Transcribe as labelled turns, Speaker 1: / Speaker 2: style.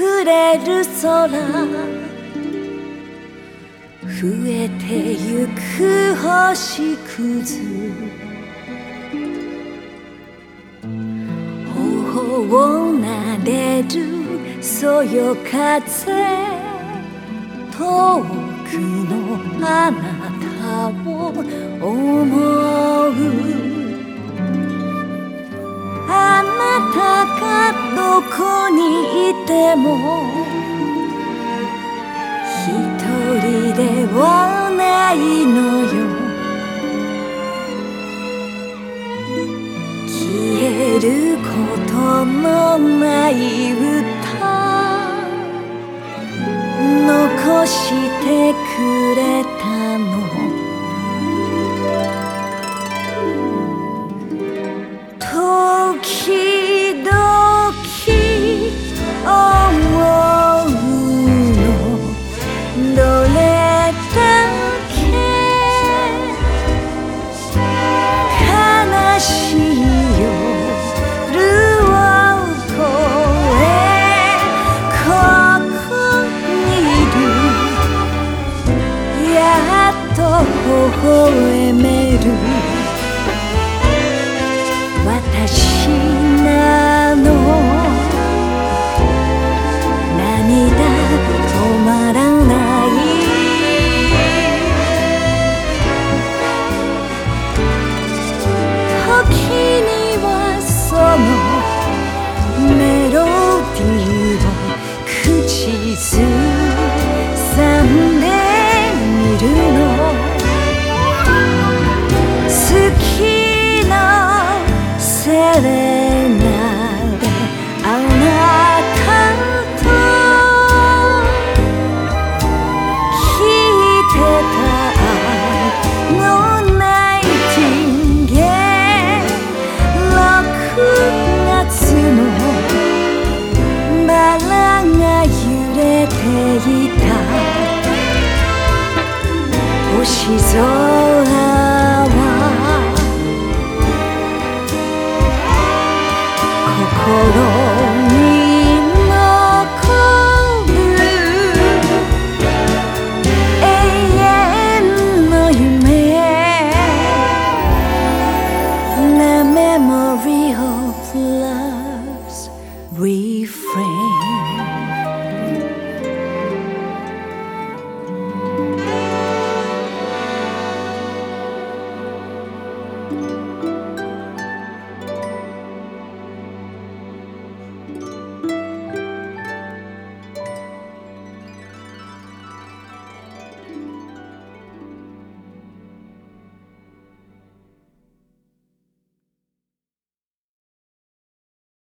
Speaker 1: くれる空。増えてゆく星屑。頬を撫でるそよ風。遠くのあなたを思う。あなたも一人ではないのよ。消えることのない歌。残してくれたの。星空は